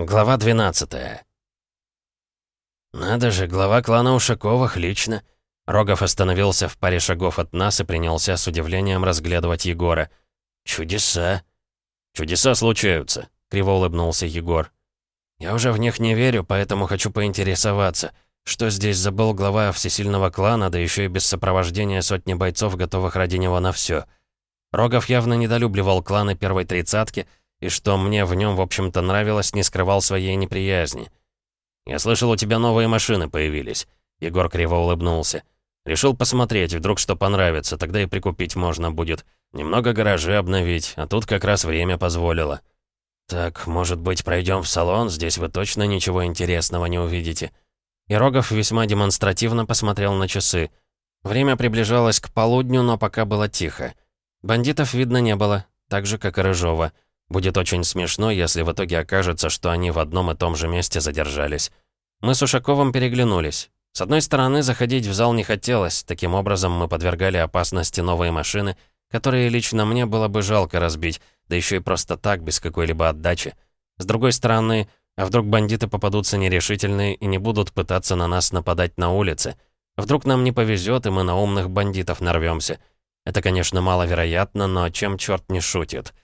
Глава 12 «Надо же, глава клана Ушаковых лично!» Рогов остановился в паре шагов от нас и принялся с удивлением разглядывать Егора. «Чудеса!» «Чудеса случаются», — криво улыбнулся Егор. «Я уже в них не верю, поэтому хочу поинтересоваться, что здесь забыл глава всесильного клана, да еще и без сопровождения сотни бойцов, готовых ради него на все. Рогов явно недолюбливал кланы первой тридцатки — и что мне в нем, в общем-то, нравилось, не скрывал своей неприязни. «Я слышал, у тебя новые машины появились», — Егор криво улыбнулся. «Решил посмотреть, вдруг что понравится, тогда и прикупить можно будет. Немного гаражи обновить, а тут как раз время позволило». «Так, может быть, пройдем в салон? Здесь вы точно ничего интересного не увидите». И Рогов весьма демонстративно посмотрел на часы. Время приближалось к полудню, но пока было тихо. Бандитов видно не было, так же, как и Рыжова. Будет очень смешно, если в итоге окажется, что они в одном и том же месте задержались. Мы с Ушаковым переглянулись. С одной стороны, заходить в зал не хотелось, таким образом мы подвергали опасности новые машины, которые лично мне было бы жалко разбить, да еще и просто так, без какой-либо отдачи. С другой стороны, а вдруг бандиты попадутся нерешительные и не будут пытаться на нас нападать на улице? Вдруг нам не повезет, и мы на умных бандитов нарвемся. Это, конечно, маловероятно, но чем черт не шутит.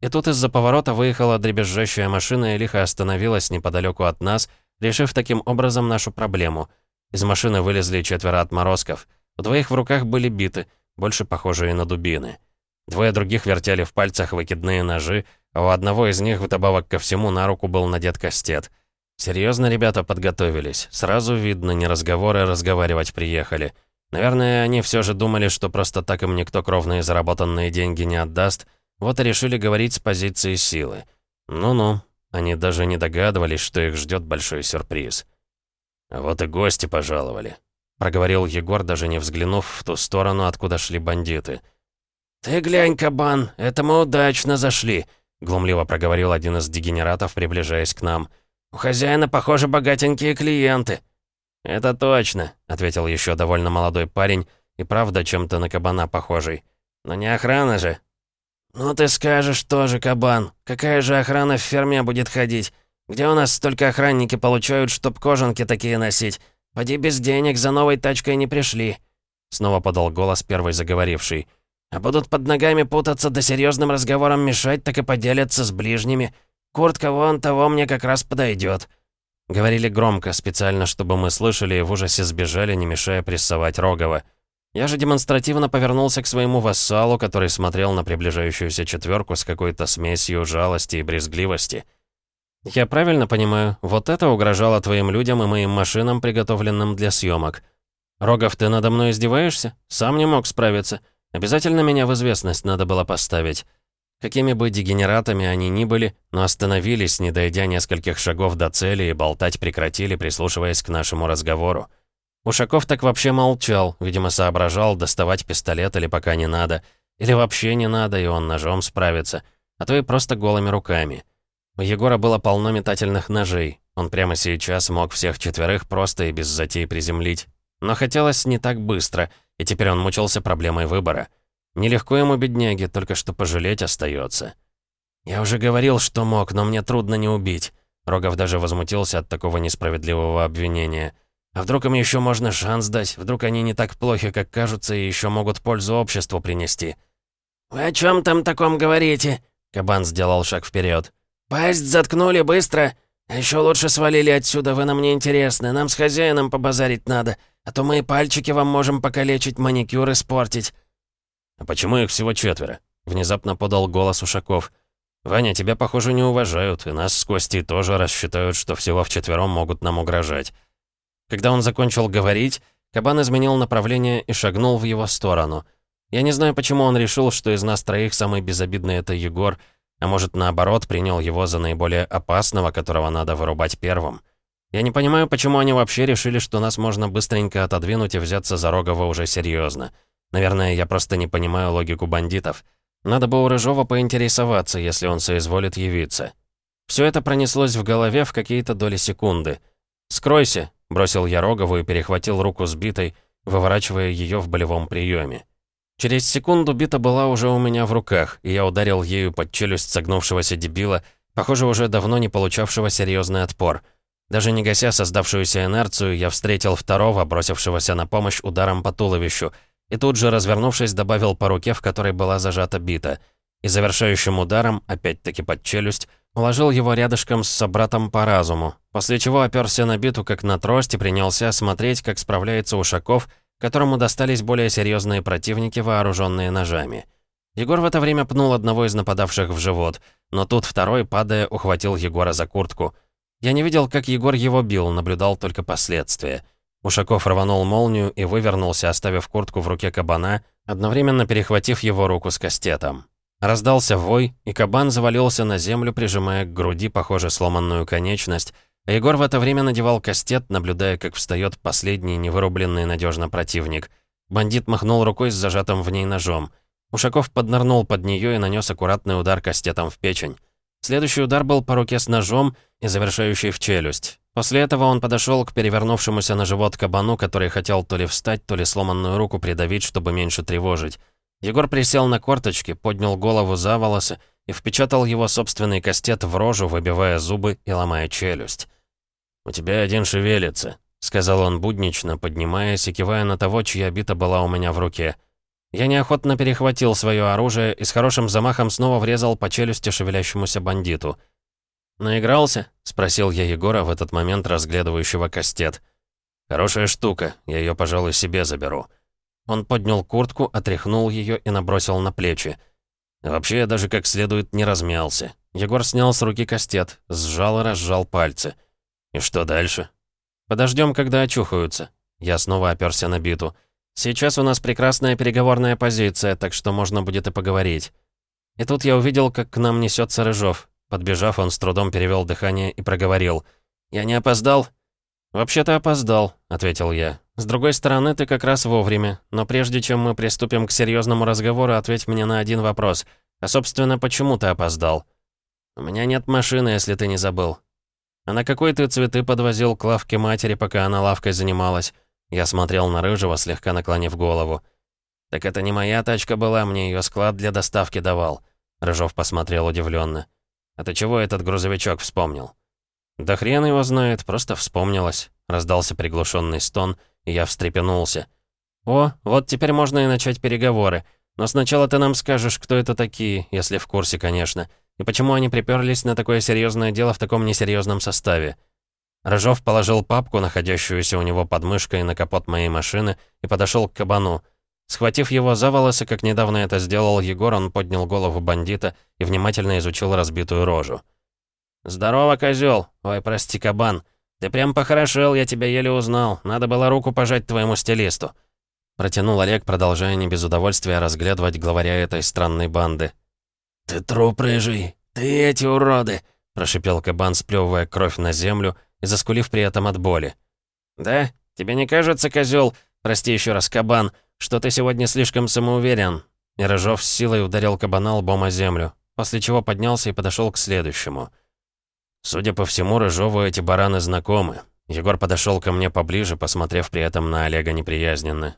И тут из-за поворота выехала дребезжащая машина и лихо остановилась неподалеку от нас, решив таким образом нашу проблему. Из машины вылезли четверо отморозков. У двоих в руках были биты, больше похожие на дубины. Двое других вертели в пальцах выкидные ножи, а у одного из них вдобавок ко всему на руку был надет кастет. Серьезно ребята подготовились. Сразу видно, не разговоры, а разговаривать приехали. Наверное, они все же думали, что просто так им никто кровные заработанные деньги не отдаст, вот и решили говорить с позиции силы. Ну-ну, они даже не догадывались, что их ждет большой сюрприз. «Вот и гости пожаловали», — проговорил Егор, даже не взглянув в ту сторону, откуда шли бандиты. «Ты глянь, кабан, это мы удачно зашли», — глумливо проговорил один из дегенератов, приближаясь к нам. «У хозяина, похоже, богатенькие клиенты». «Это точно», — ответил еще довольно молодой парень, и правда чем-то на кабана похожий. «Но не охрана же, «Ну ты скажешь тоже, кабан. Какая же охрана в ферме будет ходить? Где у нас столько охранники получают, чтоб кожанки такие носить? Поди без денег, за новой тачкой не пришли». Снова подал голос первый заговоривший. «А будут под ногами путаться, да серьезным разговором мешать, так и поделятся с ближними. Куртка вон того мне как раз подойдет. Говорили громко, специально, чтобы мы слышали и в ужасе сбежали, не мешая прессовать Рогова. Я же демонстративно повернулся к своему вассалу, который смотрел на приближающуюся четверку с какой-то смесью жалости и брезгливости. «Я правильно понимаю, вот это угрожало твоим людям и моим машинам, приготовленным для съемок. Рогов, ты надо мной издеваешься? Сам не мог справиться. Обязательно меня в известность надо было поставить». Какими бы дегенератами они ни были, но остановились, не дойдя нескольких шагов до цели и болтать прекратили, прислушиваясь к нашему разговору. Ушаков так вообще молчал, видимо, соображал, доставать пистолет или пока не надо, или вообще не надо, и он ножом справится, а то и просто голыми руками. У Егора было полно метательных ножей, он прямо сейчас мог всех четверых просто и без затей приземлить. Но хотелось не так быстро, и теперь он мучился проблемой выбора. Нелегко ему, бедняге, только что пожалеть остается. «Я уже говорил, что мог, но мне трудно не убить». Рогов даже возмутился от такого несправедливого обвинения – а вдруг им еще можно шанс дать? Вдруг они не так плохи, как кажутся, и еще могут пользу обществу принести?» «Вы о чем там таком говорите?» Кабан сделал шаг вперед. «Пасть заткнули быстро. А еще лучше свалили отсюда, вы нам не интересны. Нам с хозяином побазарить надо, а то мы и пальчики вам можем покалечить, маникюр испортить». «А почему их всего четверо?» Внезапно подал голос Ушаков. «Ваня, тебя, похоже, не уважают, и нас с Костей тоже рассчитают, что всего вчетвером могут нам угрожать. Когда он закончил говорить, кабан изменил направление и шагнул в его сторону. Я не знаю, почему он решил, что из нас троих самый безобидный это Егор, а может, наоборот, принял его за наиболее опасного, которого надо вырубать первым. Я не понимаю, почему они вообще решили, что нас можно быстренько отодвинуть и взяться за Рогова уже серьезно. Наверное, я просто не понимаю логику бандитов. Надо бы у Рыжова поинтересоваться, если он соизволит явиться. Все это пронеслось в голове в какие-то доли секунды. «Скройся!» Бросил я Рогову и перехватил руку сбитой, выворачивая ее в болевом приеме. Через секунду бита была уже у меня в руках, и я ударил ею под челюсть согнувшегося дебила, похоже, уже давно не получавшего серьезный отпор. Даже не гася создавшуюся инерцию, я встретил второго, бросившегося на помощь ударом по туловищу, и тут же, развернувшись, добавил по руке, в которой была зажата бита. И завершающим ударом, опять-таки под челюсть, уложил его рядышком с собратом по разуму, после чего оперся на биту, как на трость, и принялся смотреть, как справляется Ушаков, которому достались более серьезные противники, вооруженные ножами. Егор в это время пнул одного из нападавших в живот, но тут второй, падая, ухватил Егора за куртку. Я не видел, как Егор его бил, наблюдал только последствия. Ушаков рванул молнию и вывернулся, оставив куртку в руке кабана, одновременно перехватив его руку с кастетом. Раздался вой, и кабан завалился на землю, прижимая к груди, похоже, сломанную конечность, Егор в это время надевал кастет, наблюдая, как встает последний невырубленный надежно противник. Бандит махнул рукой с зажатым в ней ножом. Ушаков поднырнул под нее и нанес аккуратный удар кастетом в печень. Следующий удар был по руке с ножом и завершающий в челюсть. После этого он подошел к перевернувшемуся на живот кабану, который хотел то ли встать, то ли сломанную руку придавить, чтобы меньше тревожить. Егор присел на корточки, поднял голову за волосы и впечатал его собственный кастет в рожу, выбивая зубы и ломая челюсть. «У тебя один шевелится», — сказал он буднично, поднимаясь и кивая на того, чья бита была у меня в руке. Я неохотно перехватил свое оружие и с хорошим замахом снова врезал по челюсти шевелящемуся бандиту. «Наигрался?» — спросил я Егора в этот момент, разглядывающего кастет. «Хорошая штука, я ее, пожалуй, себе заберу». Он поднял куртку, отряхнул ее и набросил на плечи. Вообще, я даже как следует не размялся. Егор снял с руки кастет, сжал и разжал пальцы. «И что дальше?» «Подождем, когда очухаются». Я снова оперся на биту. «Сейчас у нас прекрасная переговорная позиция, так что можно будет и поговорить». И тут я увидел, как к нам несется Рыжов. Подбежав, он с трудом перевел дыхание и проговорил. «Я не опоздал?» «Вообще-то опоздал», — ответил я. «С другой стороны, ты как раз вовремя. Но прежде чем мы приступим к серьезному разговору, ответь мне на один вопрос. А, собственно, почему ты опоздал?» «У меня нет машины, если ты не забыл. «А на какой ты цветы подвозил к лавке матери, пока она лавкой занималась?» Я смотрел на Рыжего, слегка наклонив голову. «Так это не моя тачка была, мне ее склад для доставки давал». Рыжов посмотрел удивленно. «А ты чего этот грузовичок вспомнил?» «Да хрен его знает, просто вспомнилось», — раздался приглушенный стон, и я встрепенулся. «О, вот теперь можно и начать переговоры. Но сначала ты нам скажешь, кто это такие, если в курсе, конечно. И почему они приперлись на такое серьезное дело в таком несерьезном составе? Рыжов положил папку, находящуюся у него под мышкой, на капот моей машины и подошел к кабану. Схватив его за волосы, как недавно это сделал Егор, он поднял голову бандита и внимательно изучил разбитую рожу. «Здорово, козел! Ой, прости, кабан! Ты прям похорошел, я тебя еле узнал. Надо было руку пожать твоему стилисту!» Протянул Олег, продолжая не без удовольствия разглядывать главаря этой странной банды. «Ты труп рыжий! Ты эти уроды!» — прошипел кабан, сплёвывая кровь на землю и заскулив при этом от боли. «Да? Тебе не кажется, козел? Прости еще раз, кабан, что ты сегодня слишком самоуверен?» И Рыжов с силой ударил кабана лбом о землю, после чего поднялся и подошел к следующему. Судя по всему, Рыжову эти бараны знакомы. Егор подошел ко мне поближе, посмотрев при этом на Олега неприязненно.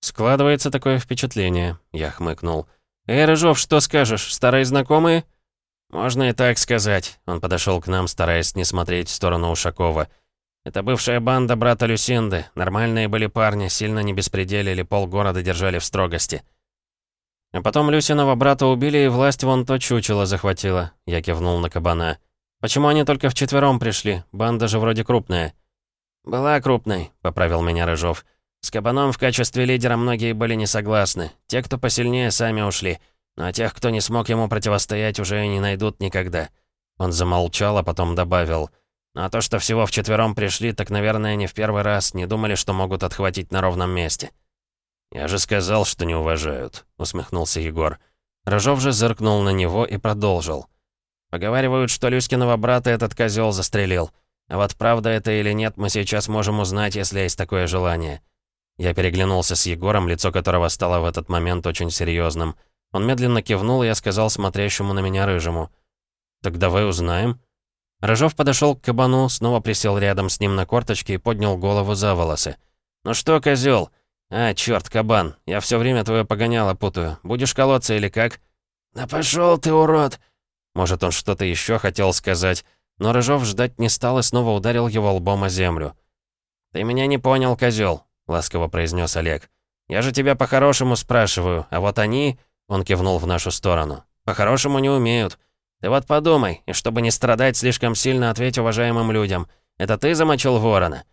«Складывается такое впечатление», — я хмыкнул. «Эй, Рыжов, что скажешь? Старые знакомые?» «Можно и так сказать». Он подошел к нам, стараясь не смотреть в сторону Ушакова. «Это бывшая банда брата Люсинды. Нормальные были парни, сильно не беспределили, полгорода держали в строгости». «А потом Люсиного брата убили, и власть вон то чучело захватила», — я кивнул на кабана. «Почему они только вчетвером пришли? Банда же вроде крупная». «Была крупной», — поправил меня Рыжов. С Кабаном в качестве лидера многие были не согласны. Те, кто посильнее, сами ушли. Ну а тех, кто не смог ему противостоять, уже не найдут никогда. Он замолчал, а потом добавил. Ну а то, что всего вчетвером пришли, так, наверное, не в первый раз, не думали, что могут отхватить на ровном месте. «Я же сказал, что не уважают», — усмехнулся Егор. Рожов же зыркнул на него и продолжил. «Поговаривают, что Люськиного брата этот козел застрелил. А вот правда это или нет, мы сейчас можем узнать, если есть такое желание. Я переглянулся с Егором, лицо которого стало в этот момент очень серьезным. Он медленно кивнул, и я сказал смотрящему на меня рыжему. «Так давай узнаем». Рыжов подошел к кабану, снова присел рядом с ним на корточки и поднял голову за волосы. «Ну что, козел? А, черт, кабан, я все время твое погоняло путаю. Будешь колоться или как?» «Да пошел ты, урод!» Может, он что-то еще хотел сказать, но Рыжов ждать не стал и снова ударил его лбом о землю. «Ты меня не понял, козел, ласково произнес Олег. «Я же тебя по-хорошему спрашиваю, а вот они...» — он кивнул в нашу сторону. «По-хорошему не умеют. Ты вот подумай, и чтобы не страдать слишком сильно, ответь уважаемым людям. Это ты замочил ворона?»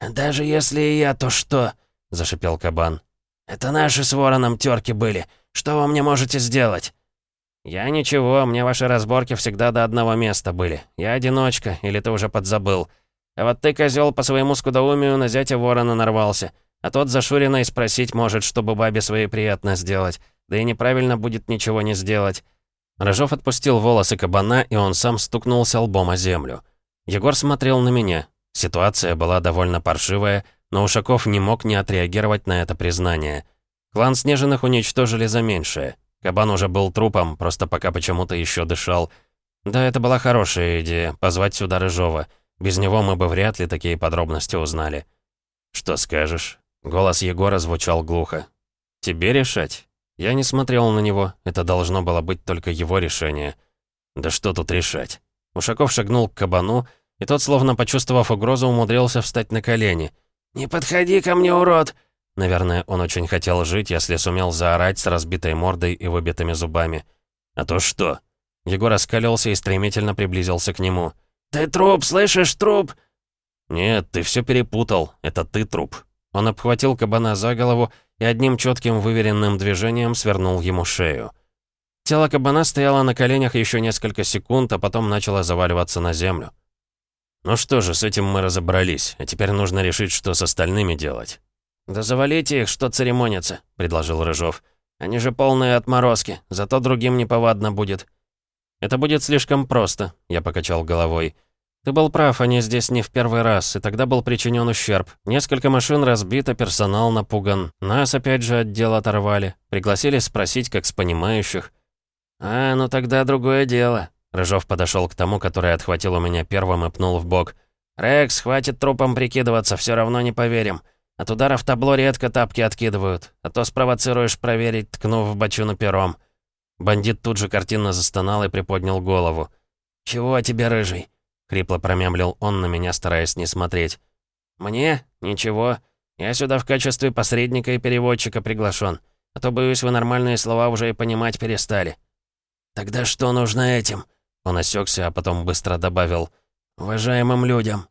«Даже если и я, то что?» — зашипел кабан. «Это наши с вороном терки были. Что вы мне можете сделать?» «Я ничего, мне ваши разборки всегда до одного места были. Я одиночка, или ты уже подзабыл. А вот ты, козел, по своему скудоумию на зятя ворона нарвался. А тот за Шуриной спросить может, чтобы бабе своей приятно сделать. Да и неправильно будет ничего не сделать». Рожов отпустил волосы кабана, и он сам стукнулся лбом о землю. Егор смотрел на меня. Ситуация была довольно паршивая, но Ушаков не мог не отреагировать на это признание. Клан Снежиных уничтожили за меньшее. Кабан уже был трупом, просто пока почему-то еще дышал. Да, это была хорошая идея, позвать сюда Рыжова. Без него мы бы вряд ли такие подробности узнали. «Что скажешь?» Голос Егора звучал глухо. «Тебе решать?» Я не смотрел на него, это должно было быть только его решение. «Да что тут решать?» Ушаков шагнул к кабану, и тот, словно почувствовав угрозу, умудрился встать на колени. «Не подходи ко мне, урод!» Наверное, он очень хотел жить, если сумел заорать с разбитой мордой и выбитыми зубами. «А то что?» Егор оскалился и стремительно приблизился к нему. «Ты труп, слышишь, труп?» «Нет, ты все перепутал. Это ты труп». Он обхватил кабана за голову и одним четким выверенным движением свернул ему шею. Тело кабана стояло на коленях еще несколько секунд, а потом начало заваливаться на землю. «Ну что же, с этим мы разобрались, а теперь нужно решить, что с остальными делать». «Да завалите их, что церемониться», — предложил Рыжов. «Они же полные отморозки, зато другим неповадно будет». «Это будет слишком просто», — я покачал головой. «Ты был прав, они здесь не в первый раз, и тогда был причинен ущерб. Несколько машин разбито, персонал напуган. Нас опять же отдел оторвали. Пригласили спросить, как с понимающих». «А, ну тогда другое дело». Рыжов подошел к тому, который отхватил у меня первым и пнул в бок. «Рекс, хватит трупом прикидываться, все равно не поверим. От удара в табло редко тапки откидывают, а то спровоцируешь проверить, ткнув бочину пером». Бандит тут же картинно застонал и приподнял голову. «Чего тебе, рыжий?» — хрипло промямлил он на меня, стараясь не смотреть. «Мне? Ничего. Я сюда в качестве посредника и переводчика приглашен. А то, боюсь, вы нормальные слова уже и понимать перестали». «Тогда что нужно этим?» Он осекся, а потом быстро добавил. «Уважаемым людям».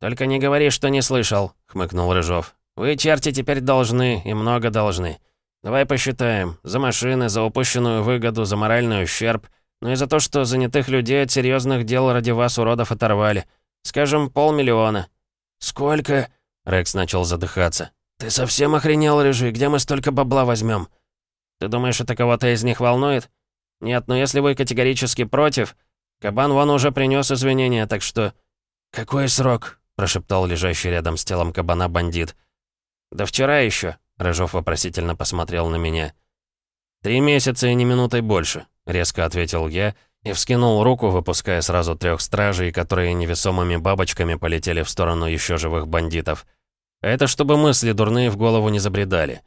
«Только не говори, что не слышал», — хмыкнул Рыжов. «Вы, черти, теперь должны, и много должны. Давай посчитаем. За машины, за упущенную выгоду, за моральный ущерб. Ну и за то, что занятых людей от серьезных дел ради вас, уродов, оторвали. Скажем, полмиллиона». «Сколько?» — Рекс начал задыхаться. «Ты совсем охренел, Рыжий? Где мы столько бабла возьмем? «Ты думаешь, это кого-то из них волнует?» «Нет, но если вы категорически против...» Кабан вон уже принес извинения, так что...» «Какой срок?» Прошептал лежащий рядом с телом кабана бандит. «Да вчера еще», — Рыжов вопросительно посмотрел на меня. «Три месяца и не минутой больше», — резко ответил я и вскинул руку, выпуская сразу трех стражей, которые невесомыми бабочками полетели в сторону еще живых бандитов. это чтобы мысли дурные в голову не забредали.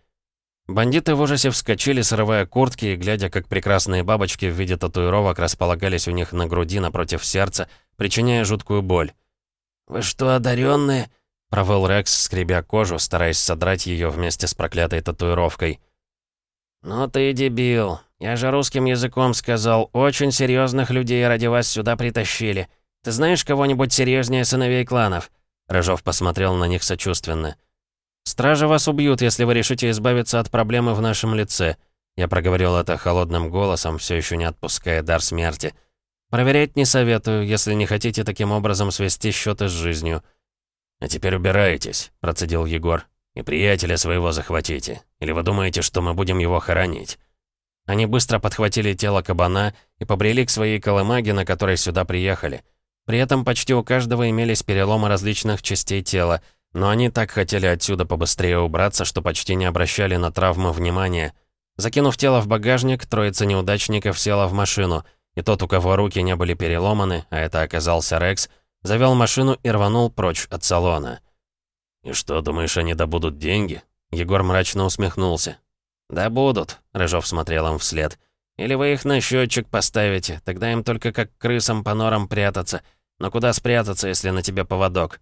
Бандиты в ужасе вскочили, срывая куртки и глядя, как прекрасные бабочки в виде татуировок располагались у них на груди напротив сердца, причиняя жуткую боль. «Вы что, одаренные?» — провел Рекс, скребя кожу, стараясь содрать ее вместе с проклятой татуировкой. «Ну ты дебил. Я же русским языком сказал, очень серьезных людей ради вас сюда притащили. Ты знаешь кого-нибудь серьезнее сыновей кланов?» Рыжов посмотрел на них сочувственно. «Стражи вас убьют, если вы решите избавиться от проблемы в нашем лице». Я проговорил это холодным голосом, все еще не отпуская дар смерти. Проверять не советую, если не хотите таким образом свести счеты с жизнью. «А теперь убирайтесь», — процедил Егор. «И приятеля своего захватите. Или вы думаете, что мы будем его хоронить?» Они быстро подхватили тело кабана и побрели к своей колымаге, на которой сюда приехали. При этом почти у каждого имелись переломы различных частей тела, но они так хотели отсюда побыстрее убраться, что почти не обращали на травмы внимания. Закинув тело в багажник, троица неудачников села в машину — и тот, у кого руки не были переломаны, а это оказался Рекс, завел машину и рванул прочь от салона. «И что, думаешь, они добудут деньги?» Егор мрачно усмехнулся. «Да будут», — Рыжов смотрел им вслед. Или вы их на счетчик поставите, тогда им только как крысам по норам прятаться. Но куда спрятаться, если на тебе поводок?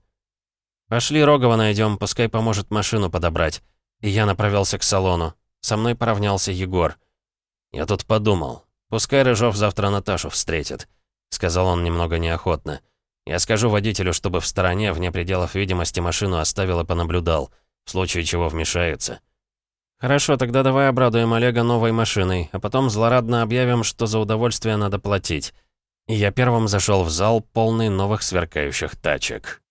Пошли Рогова найдем, пускай поможет машину подобрать. И я направился к салону. Со мной поравнялся Егор. Я тут подумал. Пускай Рыжов завтра Наташу встретит. Сказал он немного неохотно. Я скажу водителю, чтобы в стороне, вне пределов видимости, машину оставил и понаблюдал. В случае чего вмешается. «Хорошо, тогда давай обрадуем Олега новой машиной, а потом злорадно объявим, что за удовольствие надо платить». И я первым зашел в зал, полный новых сверкающих тачек.